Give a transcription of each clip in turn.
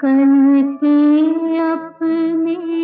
करते अपने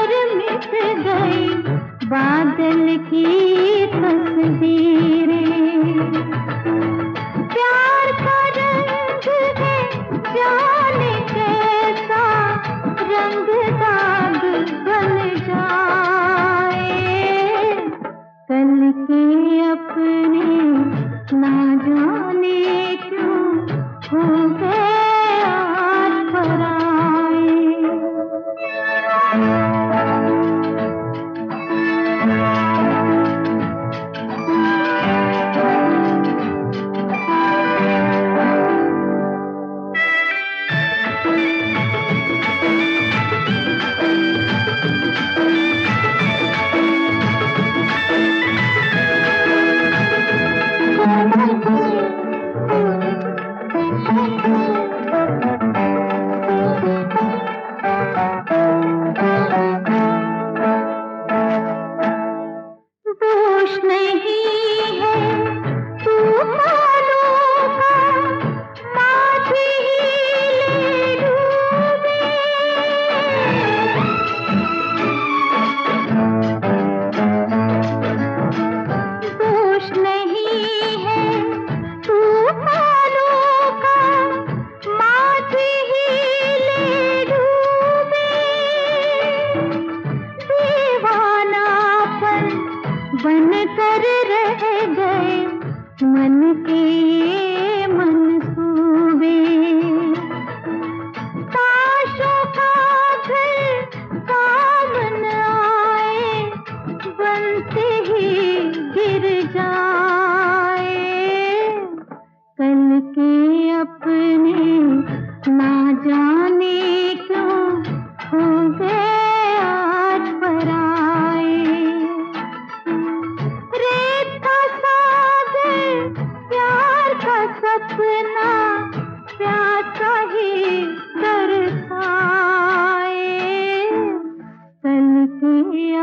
पर मिट गई बादल की तस्वीरें।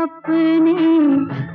अपने